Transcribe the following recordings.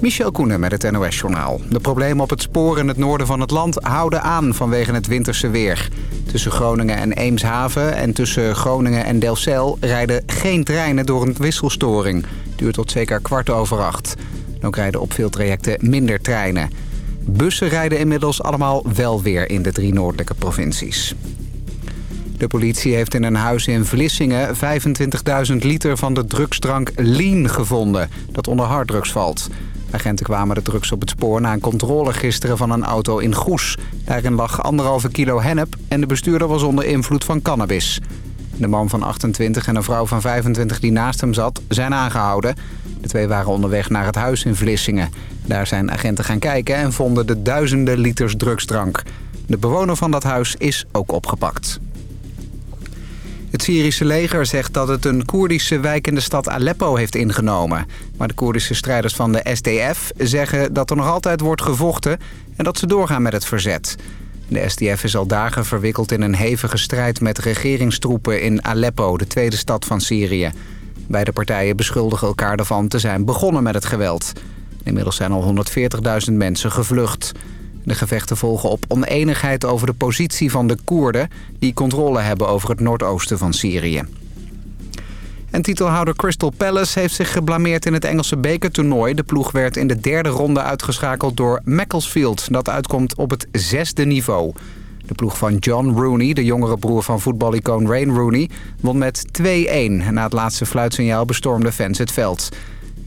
Michel Koenen met het NOS-journaal. De problemen op het spoor in het noorden van het land houden aan vanwege het winterse weer. Tussen Groningen en Eemshaven en tussen Groningen en Delfzijl rijden geen treinen door een wisselstoring. Duurt tot zeker kwart over acht. Ook rijden op veel trajecten minder treinen. Bussen rijden inmiddels allemaal wel weer in de drie noordelijke provincies. De politie heeft in een huis in Vlissingen 25.000 liter van de drugsdrank Lean gevonden... dat onder harddrugs valt. Agenten kwamen de drugs op het spoor na een controle gisteren van een auto in Goes. Daarin lag anderhalve kilo hennep en de bestuurder was onder invloed van cannabis. De man van 28 en een vrouw van 25 die naast hem zat zijn aangehouden. De twee waren onderweg naar het huis in Vlissingen. Daar zijn agenten gaan kijken en vonden de duizenden liters drugsdrank. De bewoner van dat huis is ook opgepakt. Het Syrische leger zegt dat het een Koerdische wijk in de stad Aleppo heeft ingenomen. Maar de Koerdische strijders van de SDF zeggen dat er nog altijd wordt gevochten... en dat ze doorgaan met het verzet. De SDF is al dagen verwikkeld in een hevige strijd met regeringstroepen in Aleppo... de tweede stad van Syrië. Beide partijen beschuldigen elkaar ervan te zijn begonnen met het geweld. Inmiddels zijn al 140.000 mensen gevlucht. De gevechten volgen op oneenigheid over de positie van de Koerden... die controle hebben over het noordoosten van Syrië. En titelhouder Crystal Palace heeft zich geblameerd in het Engelse bekertoernooi. De ploeg werd in de derde ronde uitgeschakeld door Macclesfield. Dat uitkomt op het zesde niveau. De ploeg van John Rooney, de jongere broer van voetbalicoon Wayne Rooney... won met 2-1. Na het laatste fluitsignaal bestormden fans het veld.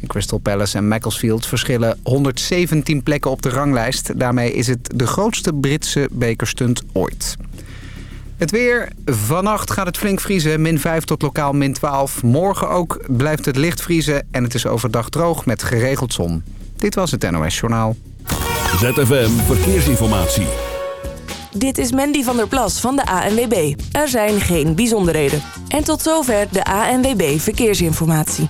Crystal Palace en Macclesfield verschillen 117 plekken op de ranglijst. Daarmee is het de grootste Britse bekerstunt ooit. Het weer. Vannacht gaat het flink vriezen. Min 5 tot lokaal min 12. Morgen ook blijft het licht vriezen. En het is overdag droog met geregeld zon. Dit was het NOS Journaal. ZFM Verkeersinformatie. Dit is Mandy van der Plas van de ANWB. Er zijn geen bijzonderheden. En tot zover de ANWB Verkeersinformatie.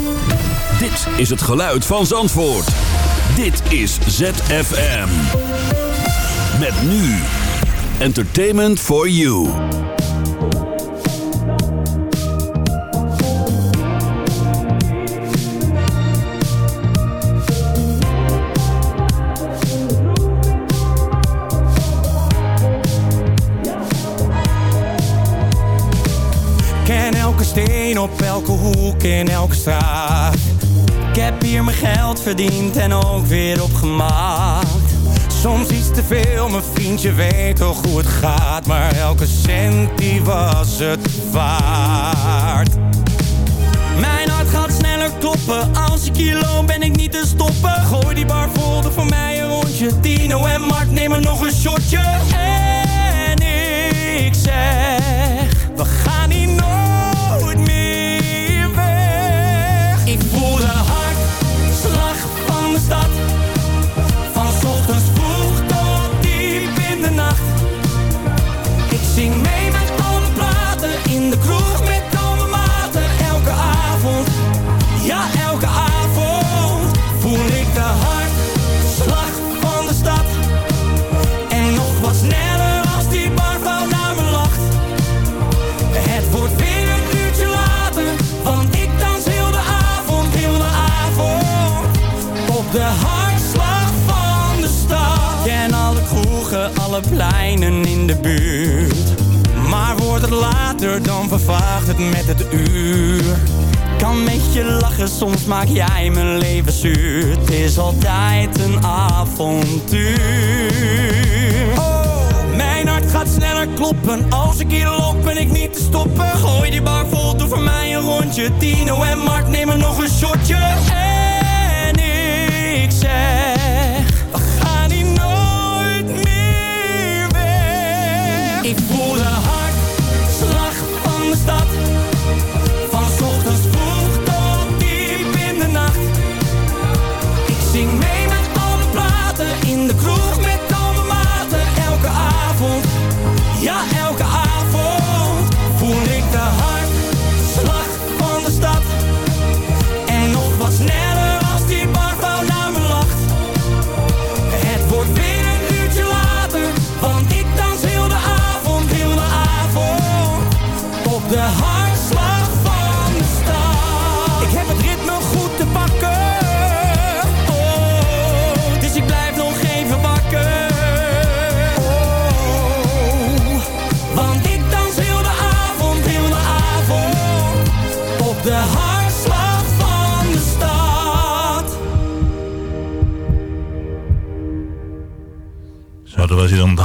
Dit is het geluid van Zandvoort. Dit is ZFM. Met nu. Entertainment for you. Ken elke steen op elke hoek in elke straat ik heb hier mijn geld verdiend en ook weer opgemaakt. Soms iets te veel, mijn vriendje weet toch hoe het gaat. Maar elke cent die was het waard. Mijn hart gaat sneller kloppen. Als ik hier loop ben ik niet te stoppen. Gooi die bar vol, voor mij een rondje. Tino en Mark nemen nog een shotje. En ik zeg, we gaan hier nooit Maar wordt het later, dan vervaagt het met het uur. Kan met je lachen, soms maak jij mijn leven zuur. Het is altijd een avontuur. Oh, mijn hart gaat sneller kloppen. Als ik hier loop ben ik niet te stoppen. Gooi die bar vol, doe voor mij een rondje. Tino en Mark nemen nog een shotje.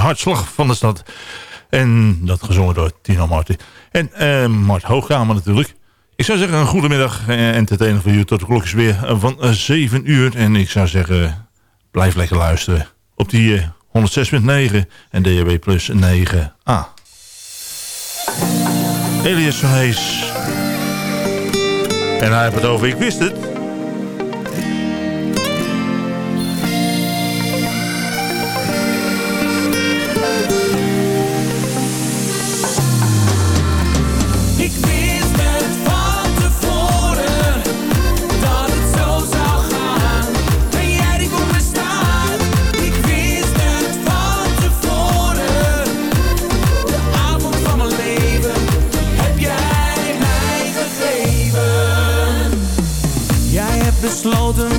Hartslag van de stad. En dat gezongen door Tino Martin. En uh, Mart Hoogkamer natuurlijk. Ik zou zeggen, een goedemiddag uh, entertainer voor u. Tot de klok is weer van uh, 7 uur. En ik zou zeggen, blijf lekker luisteren. Op die 106.9 en DHB plus 9a. Elias van Hees. En hij heeft het over, ik wist het. Was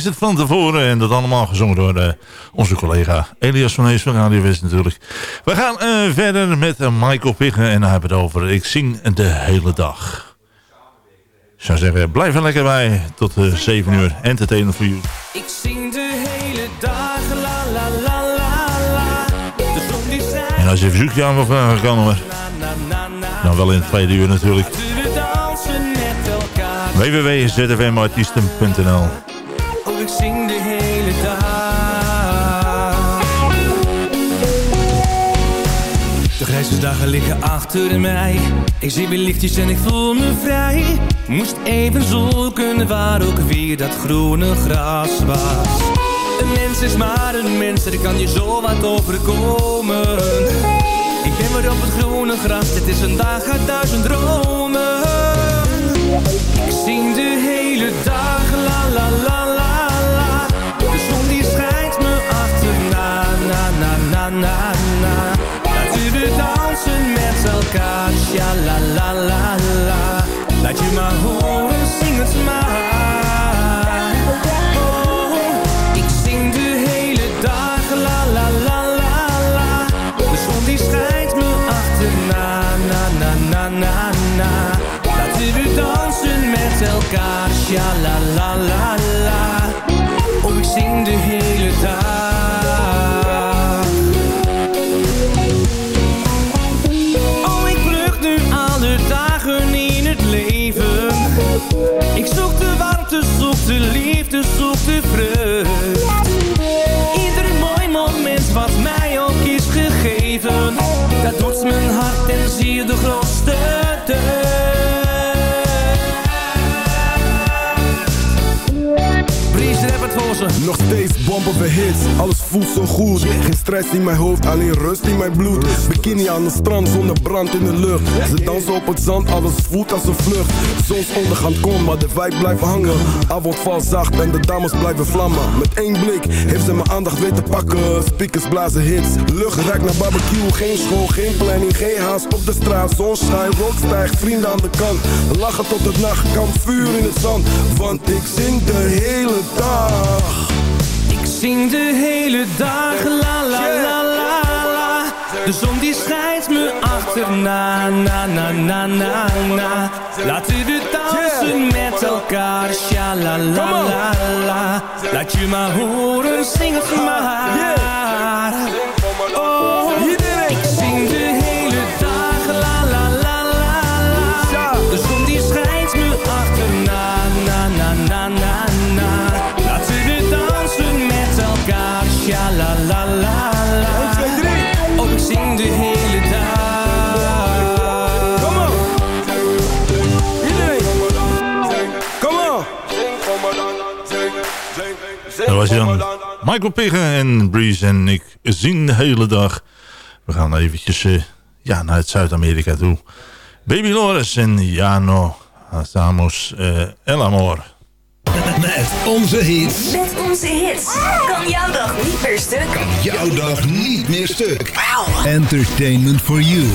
Wist het van tevoren en dat allemaal gezongen door uh, onze collega Elias van Hees van Radio West natuurlijk. We gaan uh, verder met uh, Michael Piggen en hij hebben het over Ik zing de hele dag. Ik zou zeggen, blijf er lekker bij tot 7 uur. Entertainer voor jullie. Ik zing de hele dag, la la la la la. De zon die. En als je verzoekje aan wil vragen, kan hoor. Nou, wel in het tweede uur natuurlijk www.zfmartiesten.nl ik zing de hele dag. De grijze dagen liggen achter mij. Ik zie weer lichtjes en ik voel me vrij. Moest even zoeken waar ook weer dat groene gras was. Een mens is maar een mens, er kan je zo wat overkomen. Ik ben weer op het groene gras, dit is een dag uit duizend dromen. Ik zing de hele dag, la la la. Na na dansen met elkaar, la la la la. Laat je maar horen, zing het maar. Oh, ik zing de hele dag, la la la la la. De zon die schijnt me achterna, na na na na na. Laten we dansen met elkaar, la la la la. Oh, ik zing de hele dag. Ik zoek de warmte, zoek de liefde, zoek de vreugd. Ieder mooi moment wat mij ook is gegeven. Dat doet mijn hart en ziel de grootste deugd. Nog steeds bomben op hits, alles voelt zo goed. Geen stress in mijn hoofd, alleen rust in mijn bloed. Bikini aan het strand, zonder brand in de lucht. Ze dansen op het zand, alles voelt als een vlucht. Zonsondergang komt, maar de wijk blijft hangen. Avond valt zacht en de dames blijven vlammen. Met één blik heeft ze mijn aandacht weten pakken. Speakers blazen hits, lucht ruikt naar barbecue. Geen school, geen planning, geen haast op de straat. Zonschijn, rood stijgt, vrienden aan de kant. Lachen tot het nacht, kampvuur in het zand. Want ik zing de hele dag. Ik zing de hele dag, la la la la la. De zon die schijnt me achterna, na na na na na. Laten we dansen met elkaar, sha la la la la. Laat je maar horen, zing het maar. Michael Piggen en Breeze en ik zien de hele dag. We gaan eventjes eh, ja, naar het Zuid-Amerika toe. Baby Loris en Jano Samos, uh, eh, El Amor. Met onze hits. Met onze hits. Kan jouw dag niet meer stuk. Kan jouw dag niet meer stuk. Entertainment for you.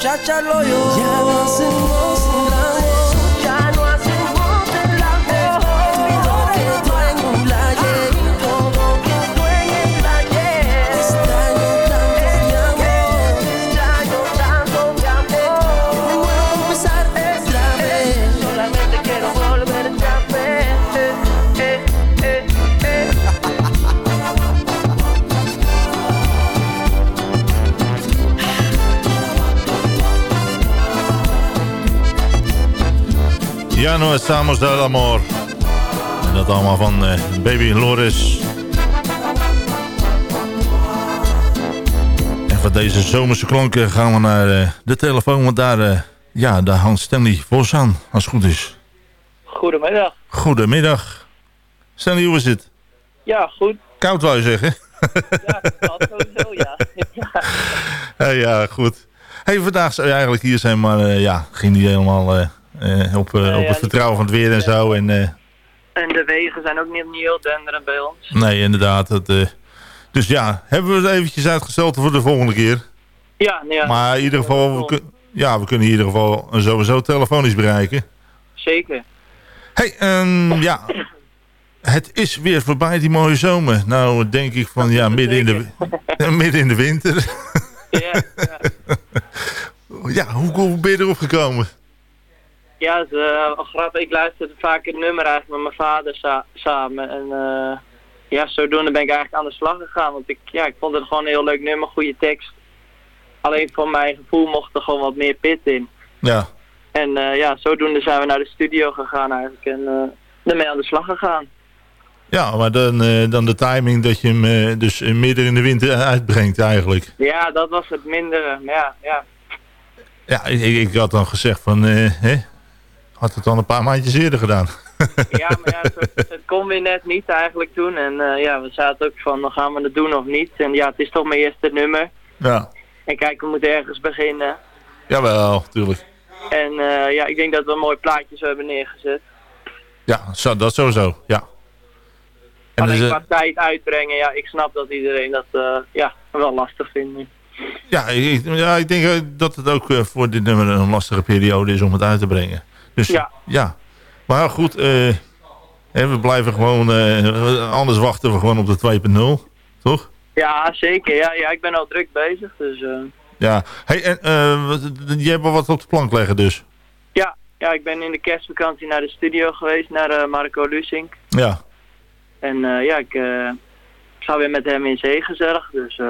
muchacha lo yo. Ya no se. No estamos del amor. En dat allemaal van eh, Baby Loris. En van deze zomerse klanken gaan we naar eh, de telefoon. Want daar, eh, ja, daar hangt Stanley Vos aan, als het goed is. Goedemiddag. Goedemiddag. Stanley, hoe is het? Ja, goed. Koud wou je zeggen? Ja, dat sowieso, ja. ja. Ja, ja, goed. Hey, vandaag zou je eigenlijk hier zijn, maar ja, ging niet helemaal op, eh, op het vertrouwen van het weer en zo. En, eh, En de wegen zijn ook niet, niet heel denderend bij ons. nee, inderdaad. Dat, eh, dus ja, hebben we het eventjes uitgesteld voor de volgende keer. Ja, ja. Maar in ieder geval, we, ja, we kunnen in ieder geval sowieso telefonisch bereiken. Zeker. hey, ehm, ja, het is weer voorbij die mooie zomer. Nou, denk ik van ja, midden in de, midden in de winter. Ja, ja. ja, hoe, hoe ben je erop gekomen? Ja, het is eh. Ik luisterde vaak het nummer eigenlijk met mijn vader sa- samen. En eh, ja, zodoende ben ik eigenlijk aan de slag gegaan. Want ik, ja, ik vond het gewoon een heel leuk nummer, goede tekst. Alleen voor mijn gevoel mocht er gewoon wat meer pit in. Ja, En eh, ja, zodoende zijn we naar de studio gegaan eigenlijk. En ermee aan de slag gegaan. ja maar dan, dan de timing dat je hem dus midden in de winter uitbrengt eigenlijk. Ja, dat was het mindere. Maar ja, ja. Ja, ik, ik ik had dan gezegd van, eh, hè, had het dan een paar maandjes eerder gedaan. Ja, maar ja, het, het kon weer net niet eigenlijk toen. En eh, ja, we zaten ook van, dan gaan we het doen of niet. En ja, het is toch mijn eerste nummer. Ja, En kijk, we moeten ergens beginnen. jawel, tuurlijk. En eh, ja, ik denk dat we een mooi plaatje zo hebben neergezet. Ja, zo, dat sowieso, ja. En Alleen dus, eh, tijd uitbrengen, ja, ik snap dat iedereen dat ja, wel lastig vindt nu. ja, ik, ja, ik denk dat het ook voor dit nummer een lastige periode is om het uit te brengen. Dus Ja. ja. Maar goed, eh, we blijven gewoon, eh, anders wachten we gewoon op de 2.0, toch? Ja, zeker. Ja, ja, ik ben al druk bezig. Dus eh, Ja. Hey, en je hebt wel wat op de plank leggen dus. ja, ja, ik ben in de kerstvakantie naar de studio geweest, naar Marco Lusink. Ja. En ja, ik ga weer met hem in zee gezellig. Dus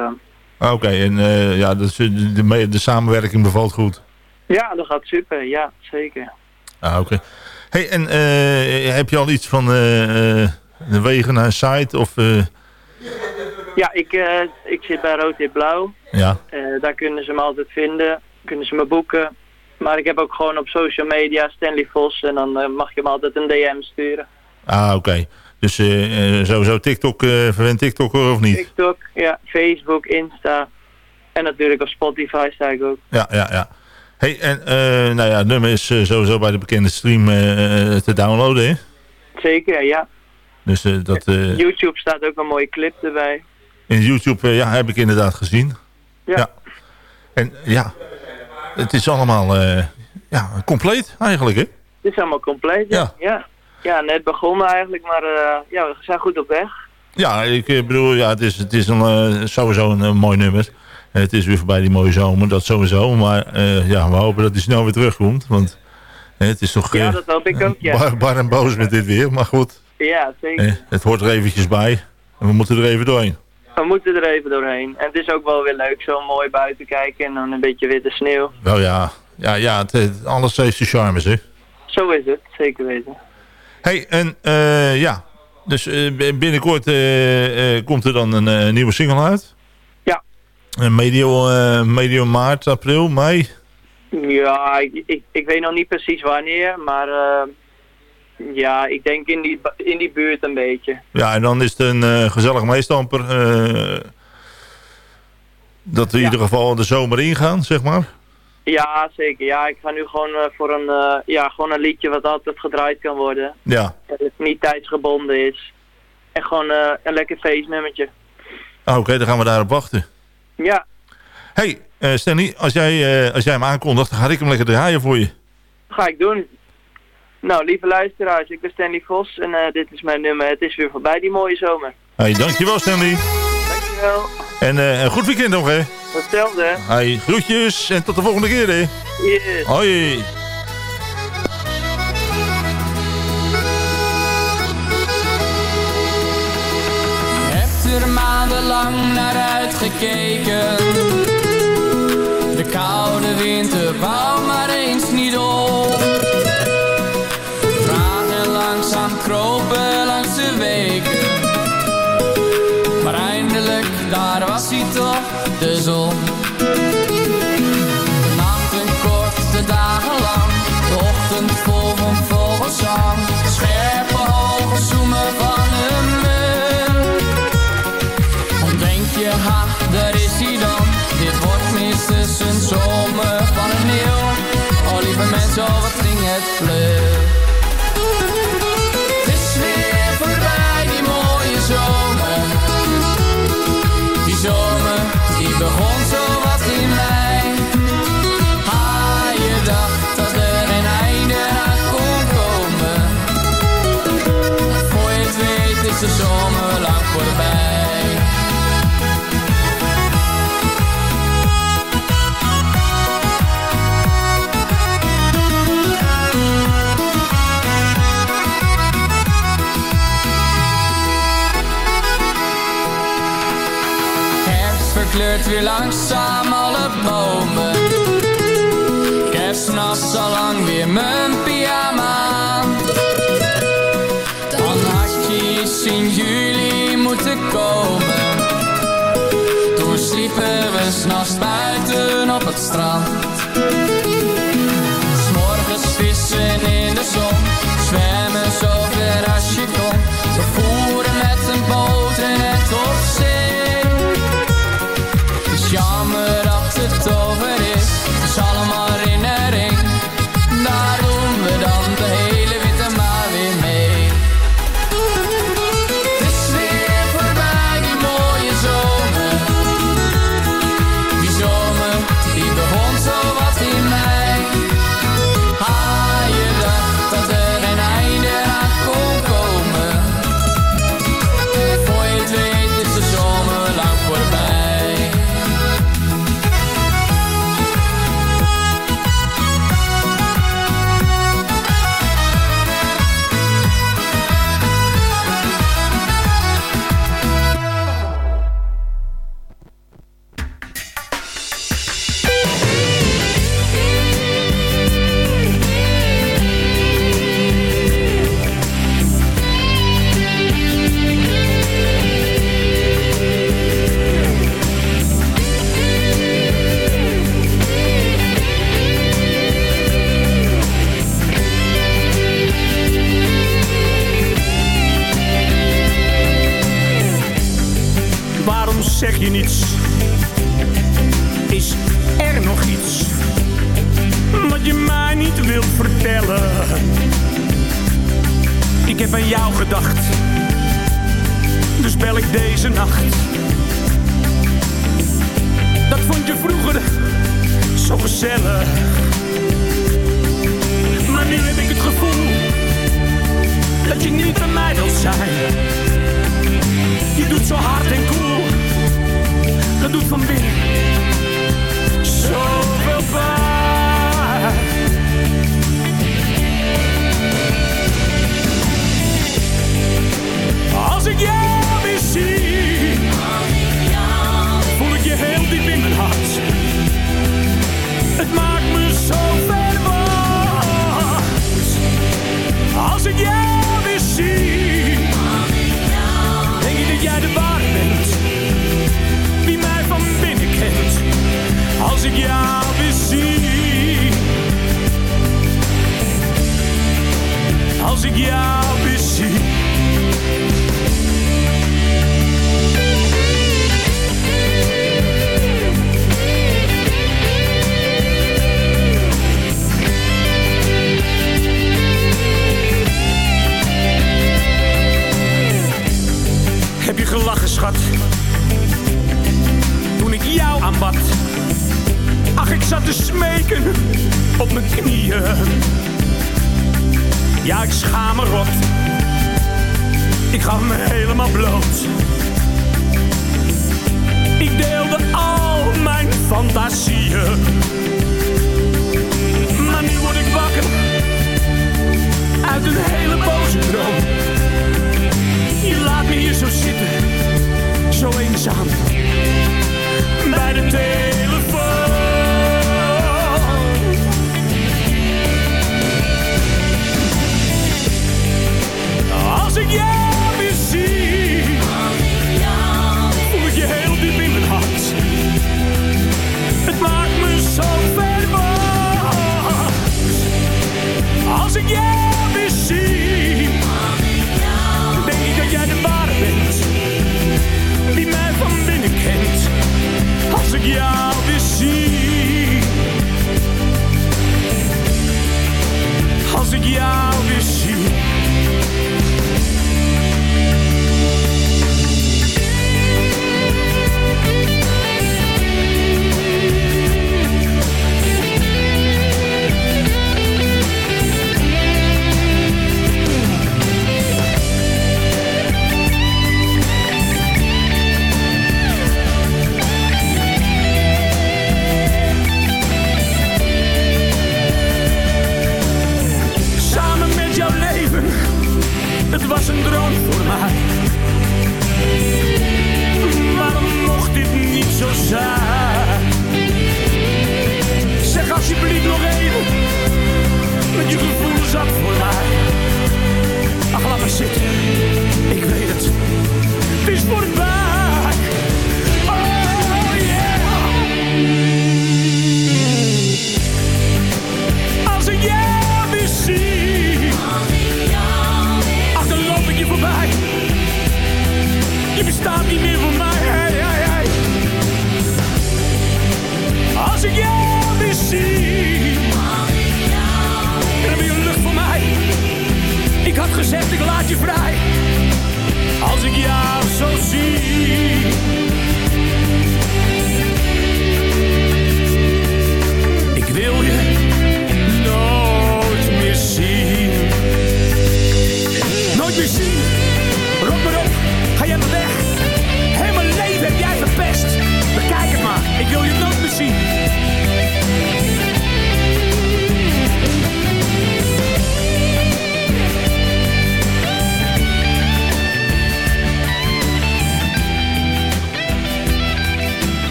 Ah, Oké, en ja, dus, de, de, de samenwerking bevalt goed. ja, dat gaat super. Ja, zeker. Ah, oké. Hey, en eh, heb je al iets van eh, eh, de wegen naar een site? Of, Ja, ik, ik zit bij Rood Wit Blauw. ja, daar kunnen ze me altijd vinden. Kunnen ze me boeken. Maar ik heb ook gewoon op social media Stanley Vos. En dan mag je me altijd een DM sturen. ah, oké. Dus eh, sowieso TikTok, eh verwend TikTok hoor, of niet? TikTok, ja, Facebook, Insta. En natuurlijk op Spotify sta ik ook. Ja, ja, ja. Hey, en eh, nou ja, het nummer is eh, sowieso bij de bekende stream eh, te downloaden, hè? Zeker, ja. Dus dat YouTube staat ook een mooie clip erbij. in YouTube, ja, heb ik inderdaad gezien. Ja. En ja, het is allemaal ja, compleet eigenlijk, hè? Het is allemaal compleet, ja. Ja, ja net begonnen eigenlijk, maar ja, we zijn goed op weg. Ja, ik bedoel, ja, het is, het is een, sowieso een, mooi nummer. Het is weer voorbij die mooie zomer, dat sowieso. Maar eh, ja, we hopen dat hij snel weer terugkomt. Want het is toch Ja, eh, dat hoop ik ook, ja. bar, bar en boos met dit weer. Maar goed, Ja, zeker. eh, het hoort er eventjes bij. En we moeten er even doorheen. We moeten er even doorheen. En het is ook wel weer leuk, zo mooi buiten kijken en dan een beetje witte sneeuw. Wel ja, ja, ja het, alles heeft zijn charmes, hè. Zo is het, zeker weten. hey, en ja, dus binnenkort komt er dan een nieuwe single uit? Eh, medio, eh, medio maart, april, mei? Ja, ik, ik, ik weet nog niet precies wanneer, maar eh, ja, ik denk in die, in die buurt een beetje. Ja, en dan is het een gezellig meestamper. dat we in ieder geval de zomer ingaan, zeg maar. Ja, zeker. Ja, ik ga nu gewoon voor een, ja, gewoon een liedje wat altijd gedraaid kan worden. Ja. Dat het niet tijdsgebonden is. En gewoon een lekker feestnummertje. Ah, Oké, dan gaan we daarop wachten. Ja, hey, eh, Stanley, als jij, eh, als jij hem aankondigt, ga ik hem lekker draaien voor je. ga ik doen. Nou, lieve luisteraars, ik ben Stanley Vos en eh, dit is mijn nummer. Het is weer voorbij, die mooie zomer. Hey, dankjewel Stanley. Dankjewel. En een goed weekend nog, hè. Hetzelfde, hè. Hey, groetjes en tot de volgende keer, hè. Yes. Hoi. er maandenlang naar uitgekeken. De koude winter wou maar eens niet op. Tranen langzaam kropen langs de weken. Maar eindelijk, daar was hij toch, de zon. is de zomer lang voorbij. Herfst verkleurt weer langzaam alle bomen. Kerstnacht zal lang weer mijn pyjama In juli moeten komen. Toen sliepen we s'nachts buiten op het strand.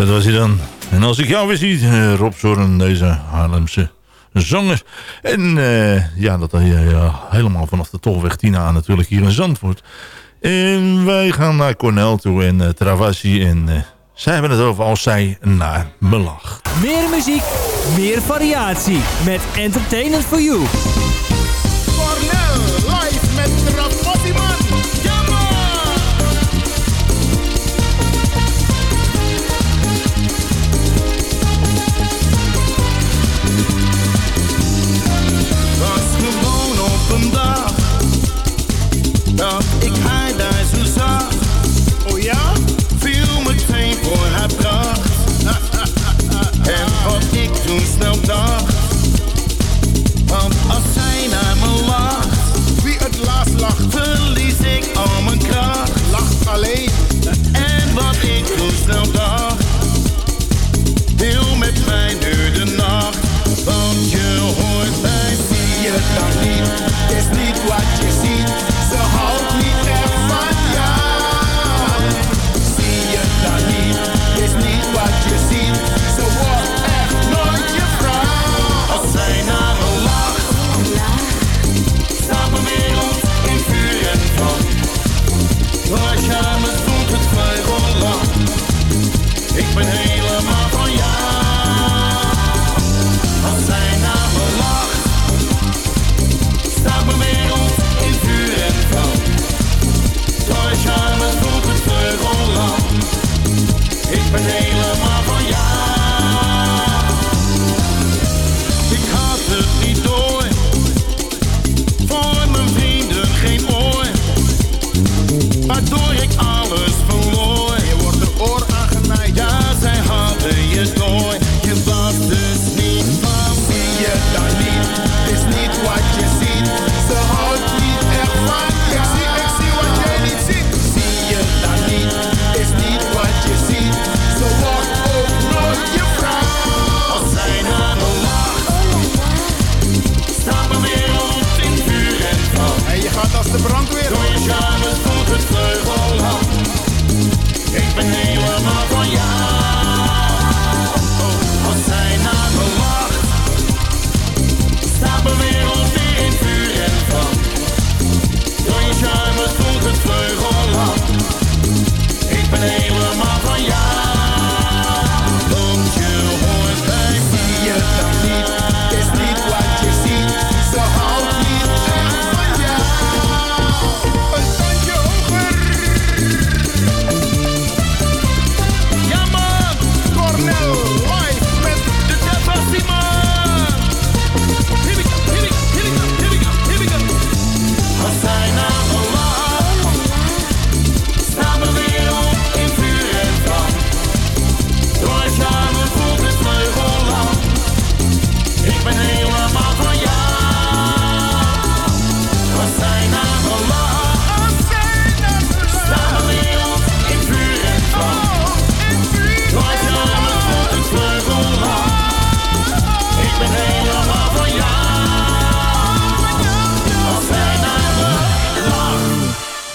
Dat was hij dan. En als ik jou weer zie, eh, Rob Zorn, deze Haarlemse zanger. En eh, ja, dat hij ja, helemaal vanaf de Tolweg Tina natuurlijk hier in Zandvoort. En wij gaan naar Cornell toe en uh, Travassi. En uh, zij hebben het over als zij naar me lacht. Meer muziek, meer variatie. Met Entertainment for You. Cornell, live met Travassi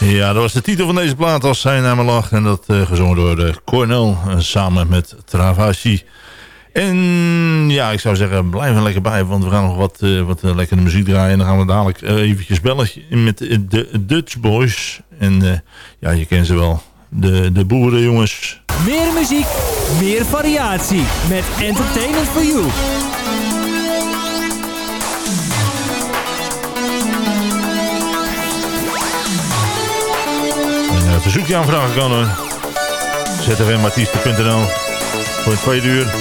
Ja, dat was de titel van deze plaat als zij naar me lacht. En dat eh, gezongen door uh, Cornel eh, samen met Travassi. En ja, ik zou zeggen, blijf er lekker bij. Want we gaan nog wat, eh, wat eh, lekkere muziek draaien. En dan gaan we dadelijk eh, eventjes bellen met eh, de Dutch Boys. En eh, ja, je kent ze wel. De, de boerenjongens. Meer muziek, meer variatie. Met Entertainment for You. Verzoekje kan hoor. zfmartiesten.nl Voor het tweede uur.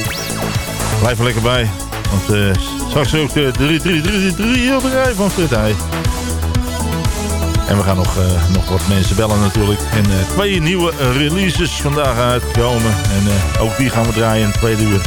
Blijf er lekker bij. Want uh, straks ook de 3 3 3 3 rij van Frit Heij. En we gaan nog, uh, nog wat mensen bellen natuurlijk. En uh, twee nieuwe releases vandaag uitgekomen. En uh, ook die gaan we draaien in het tweede uur.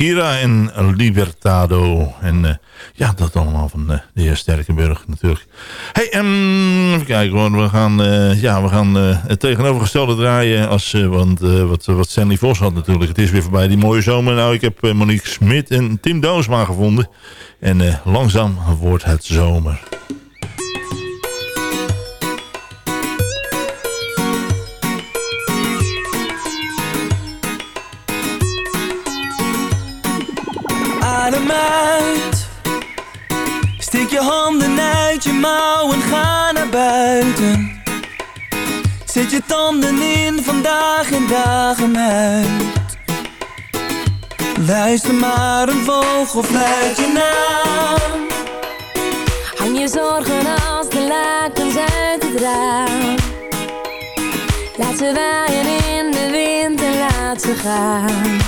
Akira en Libertado. En eh, ja, dat allemaal van eh, de heer Sterkenburg natuurlijk. hey, um, even kijken hoor. We gaan, eh, ja, we gaan het tegenovergestelde draaien. Als, want wat, wat Stanley Vos had natuurlijk. Het is weer voorbij die mooie zomer. Nou, ik heb Monique Smit en Tim Doosma gevonden. En langzaam wordt het zomer. Je tanden in vandaag en dagen uit. Luister maar een vogel fluit je naam. Hang je zorgen als de lakens uit het raam. Laat ze waaien in de wind en laat ze gaan.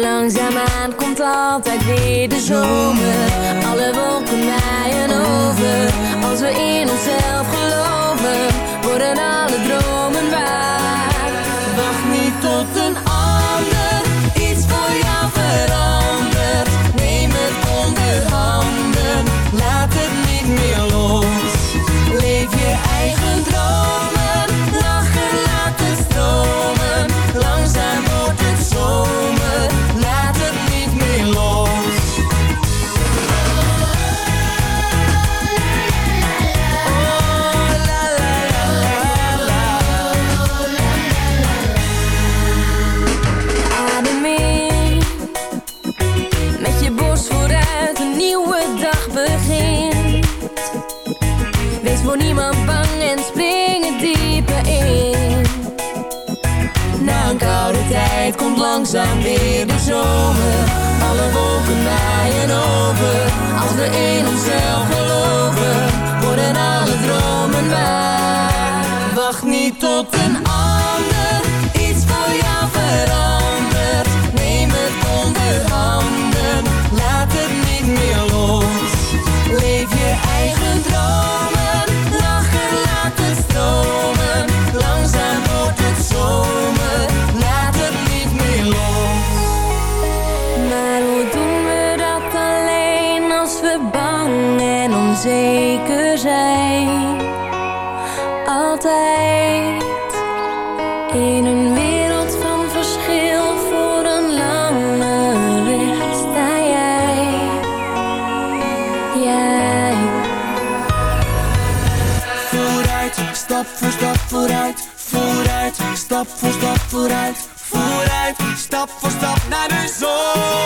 Langzaamaan komt altijd weer de zomer Alle wolken naaien over Als we in onszelf geloven Worden alle dromen waar. Wacht niet tot een ander Iets voor jou verandert. Neem het onder handen Laat het niet meer los. Leef je eigen dromen komt langzaam weer de zomer. Alle wolken naaien over. Als we in onszelf geloven Worden alle dromen waar. Wacht niet tot een ander Iets voor jou verandert. Neem het onder handen. Laat het niet meer los. Leef je eigen dromen stap voor stap vooruit Vooruit, stap voor stap naar de zon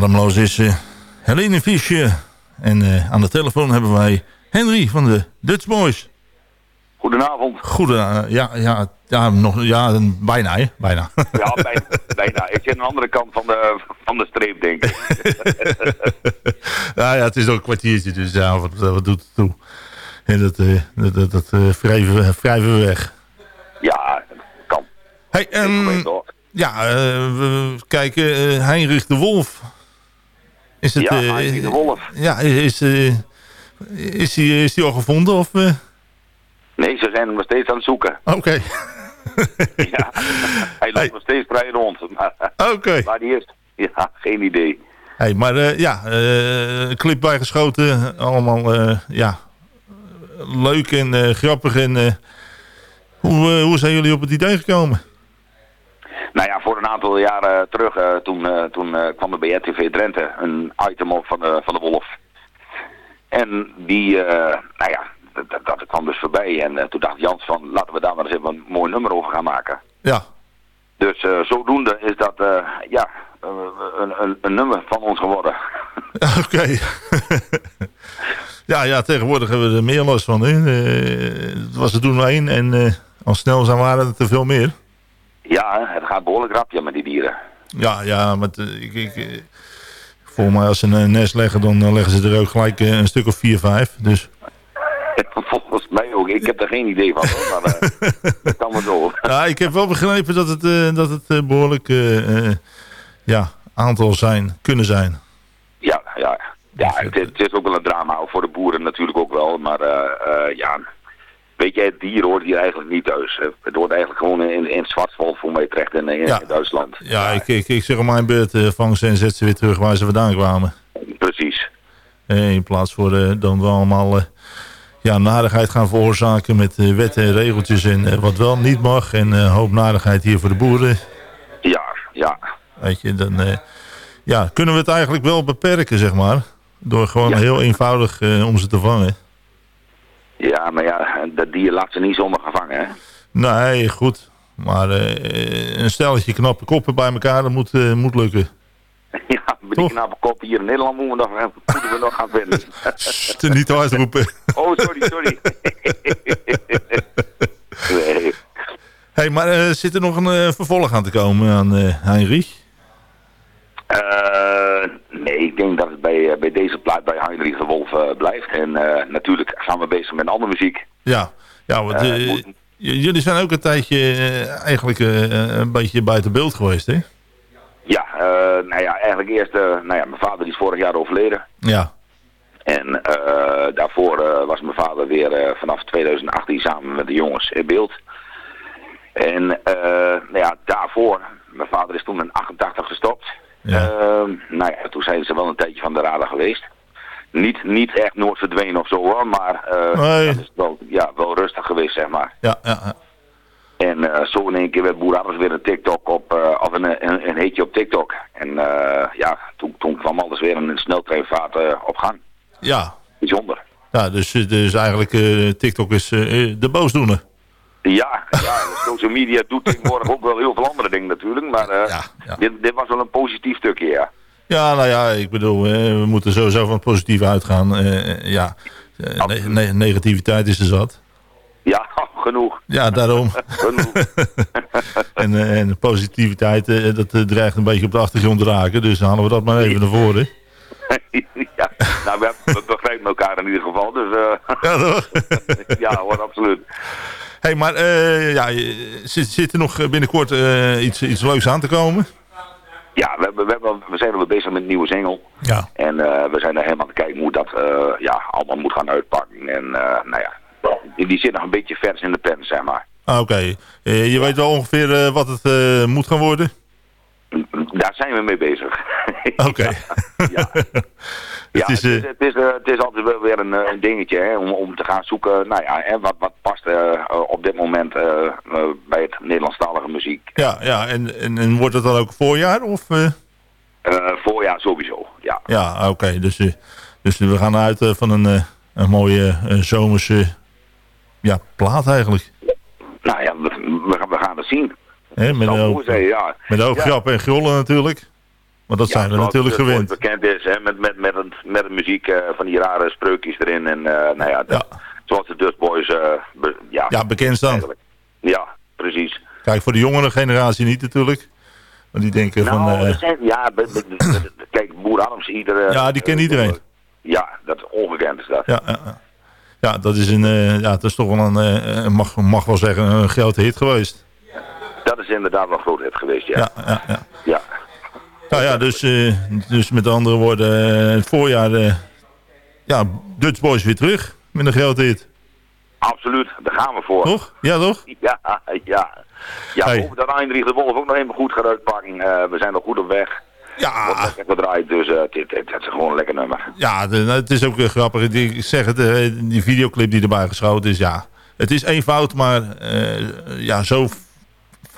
Ademloos is eh, Helene Fischer. En eh, aan de telefoon hebben wij Henry van de Dutch Boys. Goedenavond. Goede, eh, ja, ja, ja, nog, ja, bijna, hè? Bijna. Ja, bijna. bijna. Ik zit aan de andere kant van de, van de streep, denk ik. ja, ja, het is ook een kwartiertje, dus ja, wat, wat doet het toe? En dat, dat, dat, dat wrijven, we- wrijven we weg. Ja, kan. Hey, ehm, ja, we kijken, Heinrich de Wolf. Is het, Ja, eh, Heinrich de Wolf. Ja, is, eh, is, die, is die al gevonden? Of, eh? Nee, ze zijn hem nog steeds aan het zoeken. Oké. ja, hij loopt nog steeds vrij rond. Oké. maar die is... Ja, geen idee. Hey, maar eh, ja, eh, clip bijgeschoten. Allemaal eh, ja, leuk en eh, grappig. En, eh, hoe, eh, hoe zijn jullie op het idee gekomen? Nou ja, voor een aantal jaren terug, eh, toen, eh, toen eh, kwam er bij RTV Drenthe een item op van de, van de Wolf. En die, eh, nou ja, dat, dat, kwam dus voorbij. En toen dacht Jans van, laten we daar maar eens even een mooi nummer over gaan maken. Ja. Dus zodoende is dat, ja, een, een, een nummer van ons geworden. Oké. ja, ja, tegenwoordig hebben we er meer last van. Hè? Het was er toen maar één en al snel zijn waren er veel meer. Ja, het gaat behoorlijk rapje met die dieren. Ja, ja, maar eh, ik, ik, eh, volgens mij als ze een nest leggen, dan eh, leggen ze er ook gelijk een stuk of vier, vijf. Dus Volgens mij ook. Ik heb er geen idee van, hoor, maar dat kan maar zo. ja, ik heb wel begrepen dat het, eh, dat het eh, behoorlijk eh, eh, ja, aantal zijn, kunnen zijn. Ja, ja. ja het, is- het is ook wel een drama, voor de boeren natuurlijk ook wel. Maar ja, weet je, het dier hoort hier eigenlijk niet thuis. Het hoort eigenlijk gewoon in, in het Zwartswald voor mij terecht in, in, Ja. in Duitsland. Ja, ik, ik, ik zeg op mijn beurt, eh vang ze en zet ze weer terug waar ze vandaan kwamen. Precies. Eh, in plaats voor eh, dan we allemaal ja, narigheid gaan veroorzaken met wetten en regeltjes en wat wel niet mag. En eh, hoop narigheid hier voor de boeren. Ja, ja. Weet je, dan ja, kunnen we het eigenlijk wel beperken, zeg maar. Door gewoon heel eenvoudig om ze te vangen. Ja, maar ja, dat dier laat ze niet zomaar gevangen, hè. Nee, goed. Maar eh, een stelletje knappe koppen bij elkaar, dat moet, eh, moet lukken. Ja, met die knappe kop hier in Nederland moeten we nog, moeten we nog gaan vinden. Te niet roepen. Oh, sorry, sorry. nee. hey, maar eh, zit er nog een vervolg aan te komen aan Heinrich? Ik denk dat het bij, eh, bij deze plaat bij Heinrich de Wolf eh, blijft. En eh, natuurlijk gaan we bezig met andere muziek. Ja, ja want, moet- jullie zijn ook een tijdje eigenlijk een beetje buiten beeld geweest, hè? Ja, nou ja, eigenlijk eerst, nou ja, mijn vader is vorig jaar overleden. Ja. En daarvoor was mijn vader weer vanaf 2018 samen met de jongens in beeld. En nou ja, daarvoor, mijn vader is toen in 88 gestopt. Ehm, nou ja, toen zijn ze wel een tijdje van de radar geweest. Niet, niet echt nooit verdwenen of zo hoor, maar eh, Nee. dat is wel, ja, wel rustig geweest zeg maar. Ja, ja. En eh, zo in één keer werd Boer weer een TikTok op, eh, of een, een, een heetje op TikTok. En ja, toen, toen kwam alles weer een sneltreinvaart op gang. Ja. Bijzonder. Ja, dus, dus eigenlijk TikTok is de boosdoener. Ja, ja, social media doet tegenwoordig ook wel heel veel andere dingen natuurlijk. Maar eh, Dit, dit was wel een positief stukje, ja. Ja, nou ja, ik bedoel, eh, we moeten sowieso van het positieve uitgaan. Eh, ja, ne- ne- negativiteit is er zat. Ja, genoeg. Ja, daarom. en, eh, en de positiviteit, dat dreigt een beetje op de achtergrond te raken. Dus halen we dat maar even naar voren. ja, nou, we, we begrijpen elkaar in ieder geval. Dus, ja, toch? ja, hoor, absoluut. Hey, maar eh, ja, je- zit, zit er nog binnenkort eh, iets, iets leuks aan te komen? Ja, we, we, hebben, we zijn al bezig met een nieuwe single. Ja. En eh, we zijn er helemaal aan het kijken hoe dat eh, ja, allemaal moet gaan uitpakken. En eh, nou ja, die, die zit nog een beetje vers in de pen, zeg maar. Ah, Oké, Eh, je weet wel ongeveer eh, wat het eh, moet gaan worden? Zijn we mee bezig. Oké. Ja, Het is, het, is, eh, het, is, eh, het is altijd wel weer een, eh, een dingetje hè, om, om te gaan zoeken. Nou ja, en wat, wat past eh, eh, op dit moment eh, eh, bij het Nederlandstalige muziek. Ja, ja en, en, en wordt het dan ook voorjaar? Of, eh? Eh, voorjaar sowieso, ja. Ja, oké. Dus, eh, dus we gaan uit eh, van een, eh, een mooie eh, zomerse ja, plaat eigenlijk. Nou ja, we, we gaan, we gaan het zien. Met, een hoop, ja. met een hoop Ja. grappen en grollen natuurlijk. Want dat Ja, zijn we zoals natuurlijk het gewend. bekend is, hè, met, met, met, het, met de muziek eh, van die rare spreukjes erin. En eh, nou ja, zoals de Dust Boys, eh, be- ja. Ja, bekend staan. Ja, precies. Kijk, voor de jongere generatie niet natuurlijk. Want die denken van... Nou, er zijn, ja, be- be- be- kijk, Boer Arms, iedere... ja, die kent iedereen. Ja, dat is ongekend is dat. Ja, ja, ja. ja, dat is, een, ja, dat is toch wel een, mag, mag wel zeggen, een grote hit geweest. Dat is inderdaad wel hit geweest, ja. Ja, ja, ja. Ja. Nou ja, dus, eh, dus met andere woorden, eh, het voorjaar, eh, ja, Dutch Boys weer terug met een grote hit. Absoluut, daar gaan we voor. Toch? Ja, toch? Ja, ja. Ja, Hey. hopen dat Heinrich de Wolf ook nog even goed gaat uitpakken. We zijn nog goed op weg. Ja. Wordt lekker gedraaid, dus het, het, het is gewoon een lekker nummer. Ja, de- nou, het is ook grappig. Die- Ik zeg het, die videoclip die erbij geschoten is, ja. Het is één fout, maar ja, zo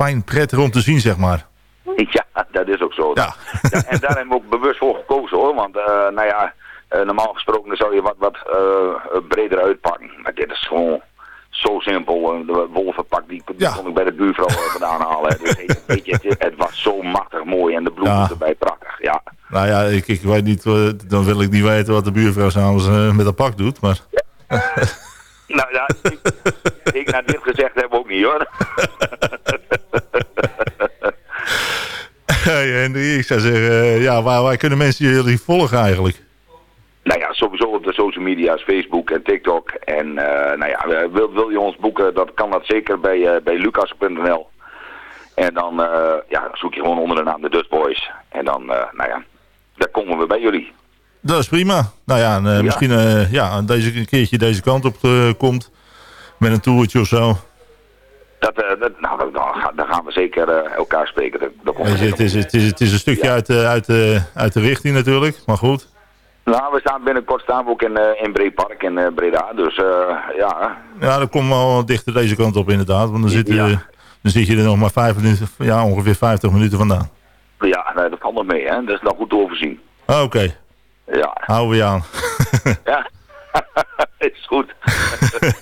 fijn prettig om te zien, zeg maar. Ja, dat is ook zo. Ja. en daar hebben we ook bewust voor gekozen hoor. Want eh, nou ja, eh, normaal gesproken zou je wat, wat eh, breder uitpakken. Maar dit is gewoon zo simpel. Eh, De wolvenpak die, die kon ik bij de buurvrouw eh, vandaan halen. Dus, weet je, het, het was zo machtig mooi en de bloemen Ja. erbij prachtig. Ja. Nou ja, ik, ik weet niet, eh, dan wil ik niet weten wat de buurvrouw s'avonds eh, met haar pak doet, maar... Nou ja, ik, ik naar dit gezegd heb ook niet hoor. Henry, ik zou zeggen, eh, ja, waar, waar kunnen mensen jullie volgen eigenlijk? Nou ja, sowieso op de social media's, Facebook en TikTok. En eh, nou ja, eh, wil, wil je ons boeken, dat kan dat zeker bij, bij lucas.nl. En dan ja, zoek je gewoon onder de naam de Dust Boys. En dan, nou ja, daar komen we bij jullie. Dat is prima. Nou ja, en, misschien ja, deze, een keertje deze kant op komt. Met een toertje of zo. Dat, eh, dat, nou, dan, gaan- we zeker eh, elkaar spreken. Dat, dat komt je, het, is, het, is, het is een stukje uit, de, uit, de, uit de richting natuurlijk. Maar goed. Nou, we staan binnenkort staan we ook in, eh in Breepark in eh, Breda. Dus eh, ja, Ja, dan komt wel dichter deze kant op inderdaad. Want dan zit, je, dan zit je er nog maar vijf minuten, ja, ongeveer 50 minuten vandaan. ja nee, dat valt nog mee. Hè? Dat is nog goed te overzien. Ah, Oké, Ja, houden we je aan. ja. is goed.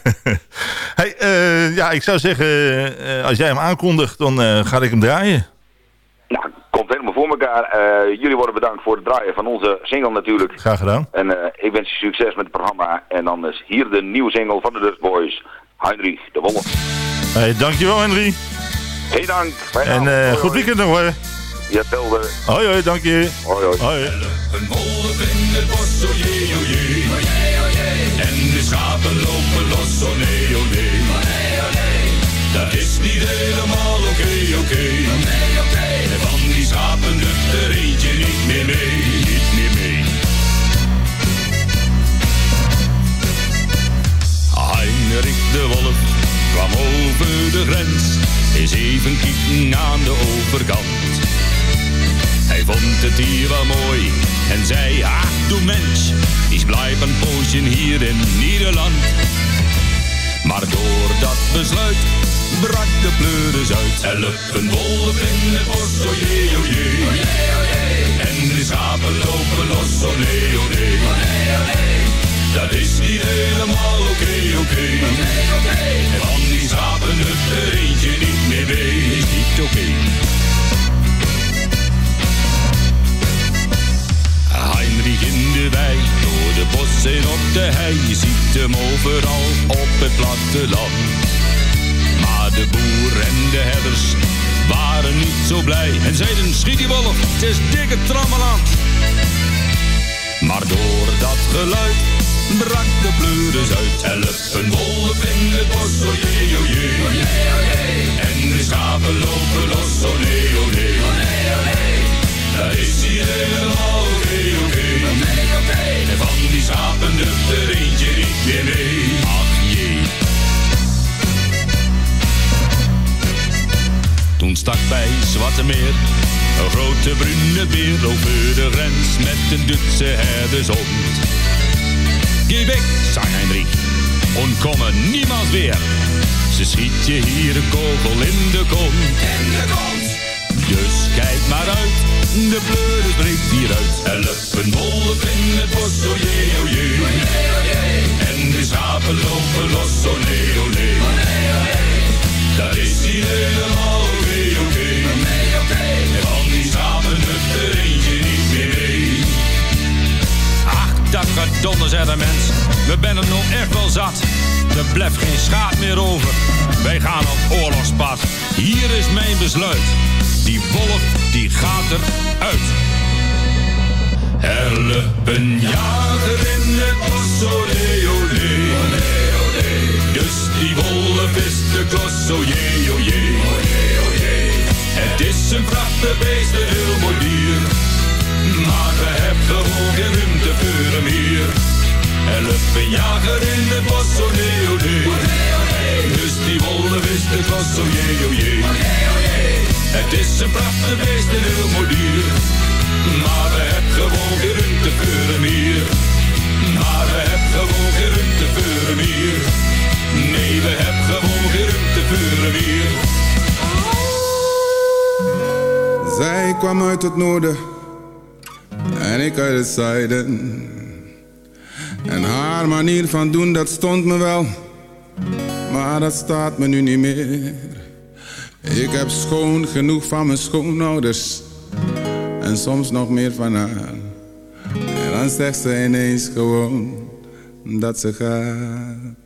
hey, eh, ja, ik zou zeggen, eh, als jij hem aankondigt, dan eh, ga ik hem draaien. Nou, komt helemaal voor elkaar. Eh, jullie worden bedankt voor het draaien van onze single natuurlijk. Graag gedaan. En eh, ik wens je succes met het programma. En dan is hier de nieuwe single van de Dust Boys. Heinrich de Wolf. Hey, dankjewel Henry. Heel dank. En eh, Hoi, goed hoi. weekend nog hoor. Ja, hetzelfde. Hoi hoi, dank je. Hoi hoi. hoi. Een wolf in het bos, oh jee, Schapen lopen los, oh nee, oh nee. Oh nee, oh nee. Dat is niet helemaal oké, oké. Oké. Okay. Van die schapen lukt er eentje niet meer mee, niet meer mee. Heinrich de Wolf kwam over de grens, is even kieken aan de overkant. Hij vond het hier wel mooi en zei, ach du mens, ik blijf een poosje hier in Nederland. Maar door dat besluit brak de pleuris uit. Help een wolf in het bos, oh jee, oh jee. En de schapen lopen los, oh nee, oh nee. Dat is niet helemaal oké, oké. En van die schapen het er eentje niet meer mee. Is niet oké. Heinrich in de wei, door de bossen op de hei. Je ziet hem overal op het platteland. Maar de boer en de herders waren niet zo blij. En zeiden, schiet die wolf, het is dikke trammeland. Maar door dat geluid brak de pleuris uit. Help een wolf in het bos, oh jee, oh jee. En de schapen lopen los, oh nee, oh nee. Dat is hier helemaal oké, oké. En van die schapen doet er eentje niet meer mee. Ach jee. Toen stak bij Zwarte Meer een grote brune beer over de grens met een Duitse herdershond. Geh weg, zei Heinrich, ontkomen niemand weer. Ze schiet je hier een kogel in de kont. In de kont. Dus kijk maar uit, de pleuris breekt hieruit. Help een wolf in het bos, oh jee, oh jee. En de schapen lopen los, oh nee, oh nee. Dat is hier helemaal oké, oké. En van die schapen het er eentje niet meer mee. Ach, dat zei de mens. We zijn er nog echt wel zat. Er blijft geen schaap meer over. Wij gaan op oorlogspad. Hier is mijn besluit. Die wolf, die gaat eruit. Help een jager in het bos, olé, olé. Dus die wolf is de klos, oh jee. Het is een prachtig beest, een heel mooi dier. Maar we hebben gewoon geen ruimte voor hem hier. Help een jager in het bos, nee, oh nee. Dus die wolf is de klos, oh jee, oh jee. Het is een prachtig beest, een heel mooi dier. Maar we hebben gewoon geen ruimte voor hem hier. Maar we hebben gewoon geen ruimte voor hem hier. Nee, we hebben gewoon geen ruimte voor hem hier. Zij kwam uit het noorden en ik uit het zuiden. En haar manier van doen, dat stond me wel, maar dat staat me nu niet meer. Ik heb schoon genoeg van mijn schoonouders en soms nog meer van haar. En dan zegt ze ineens gewoon dat ze gaat.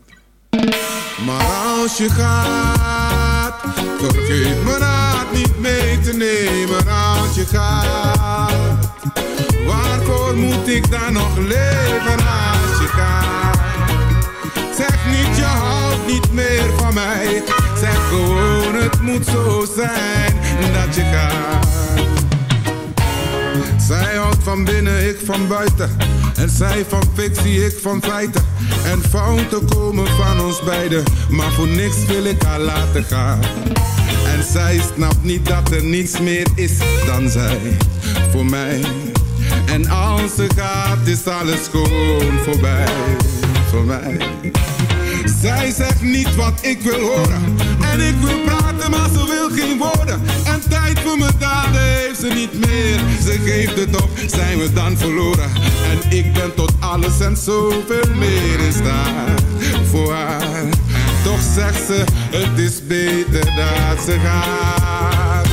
Maar als je gaat, vergeet me raad niet mee te nemen als je gaat. Waarvoor moet ik dan nog leven als je gaat? Je houdt niet meer van mij. Zeg gewoon het moet zo zijn dat je gaat. Zij houdt van binnen, ik van buiten. En zij van fictie, ik van feiten. En fouten komen van ons beiden. Maar voor niks wil ik haar laten gaan. En zij snapt niet dat er niets meer is dan zij. Voor mij. En als ze gaat, is alles gewoon voorbij. Voor mij. Zij zegt niet wat ik wil horen. En ik wil praten, maar ze wil geen woorden. En tijd voor mijn daden heeft ze niet meer. Ze geeft het op, zijn we dan verloren. En ik ben tot alles en zoveel meer in staat voor haar. Toch zegt ze, het is beter dat ze gaat.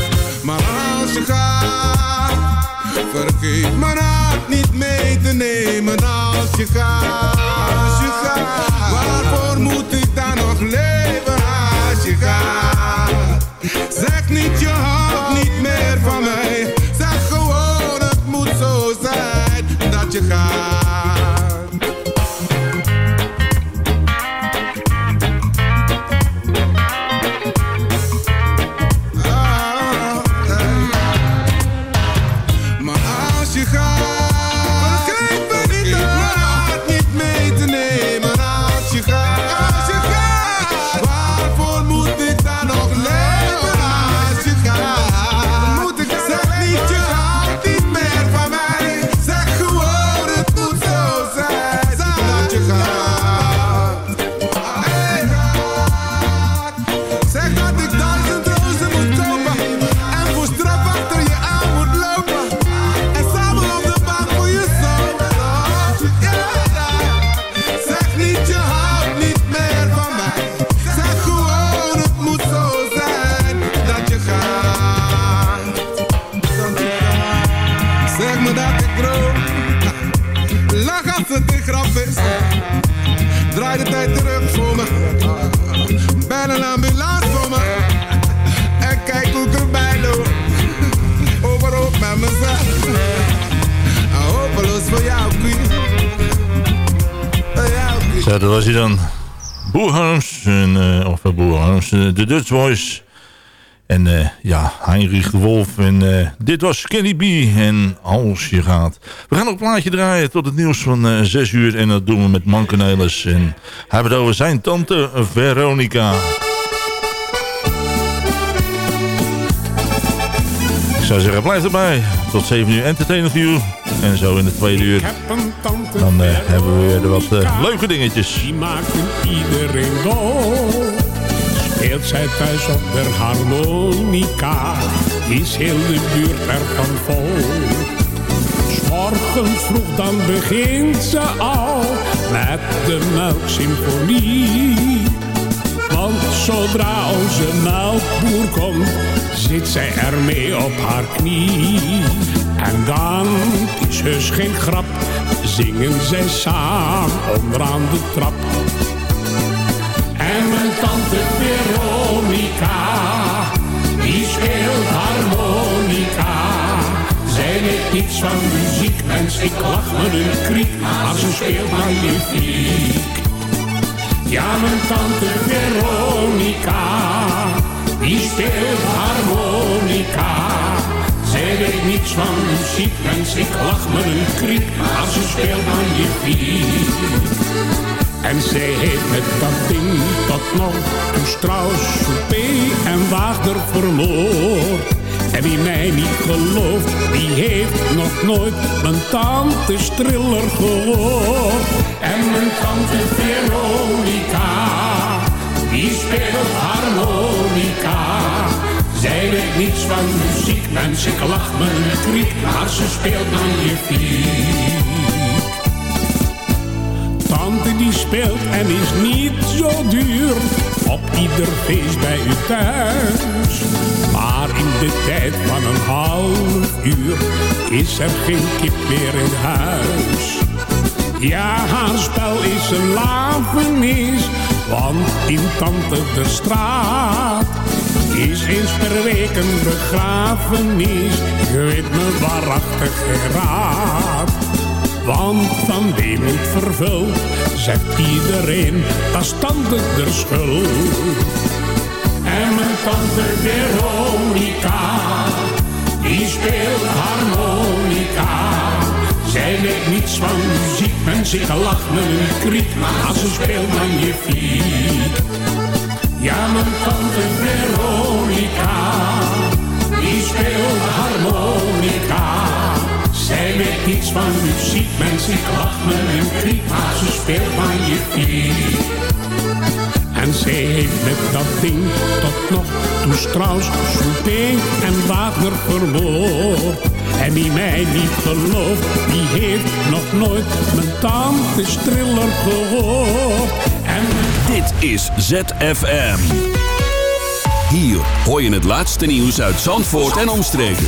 Maar als je gaat, vergeet mijn hart niet mee te nemen als je gaat. Als je gaat, voor me. Bel een ambulance voor me. En kijk hoe ik erbij loop. Overhoop met mezelf. En hopeloos voor jou, queen. Zo, dat was hij dan. Boer Harms, en, eh, of uh, Boer Harms, eh, de Dutch Voice. En eh, ja, Heinrich de Wolf. En eh, dit was Kenny B. En als je gaat. We gaan nog een plaatje draaien tot het nieuws van eh 6 uur. En dat doen we met Mankenelis. En hebben het over zijn tante Veronica. Ik zou zeggen, blijf erbij. Tot 7 uur entertainment view. En zo in de tweede uur. Dan eh, hebben we weer wat eh, leuke dingetjes. Die maken iedereen dol. Speelt zij thuis op de harmonica, is heel de buurt ervan vol. Morgens vroeg dan begint ze al met de melksymfonie. Want zodra onze melkboer komt, zit zij ermee op haar knie. En dan, is heus geen grap, zingen zij samen onderaan de trap. Niets van muziek, mens, ik lach me een kriek, maar ze speelt magnifiek. Ja, mijn tante Veronica, die speelt harmonica. Zij weet niets van muziek, mens, ik lach me een kriek, maar ze speelt magnifiek. En zij heeft met dat ding tot nog toe Strauss, Soupé en Wagner vermoord. En wie mij niet gelooft, die heeft nog nooit mijn tante Striller gehoord. En mijn tante Veronica, die speelt harmonica. Zij weet niets van muziek, mensen, ik lach me een kriek, maar ze speelt magnifiek. Tante die speelt en is niet zo duur Op ieder feest bij u thuis. Maar in de tijd van een half uur Is er geen kip meer in huis. Ja, haar spel is een lafenis Want in Tante de straat Is eens per week een begrafenis. Je weet me waarachtig geen raad want van weemoed vervuld zegt iedereen, dat is tante der schuld. En mijn tante Veronica, die speelt harmonica. Zij weet niets van muziek, men zich lacht met een kriek, maar ze speelt magnifiek. Ja, mijn tante Veronica, die speelt harmonica. Zij weet niets van muziek, mensen, ik lach me een kriek, maar ze speelt magnifiek. En zij heeft met dat ding tot nog toe Strauss, Chopin en Wagner vermoord. En wie mij niet gelooft, die heeft nog nooit mijn tante Striller gehoord. En Dit is ZFM. Hier hoor je het laatste nieuws uit Zandvoort en omstreken.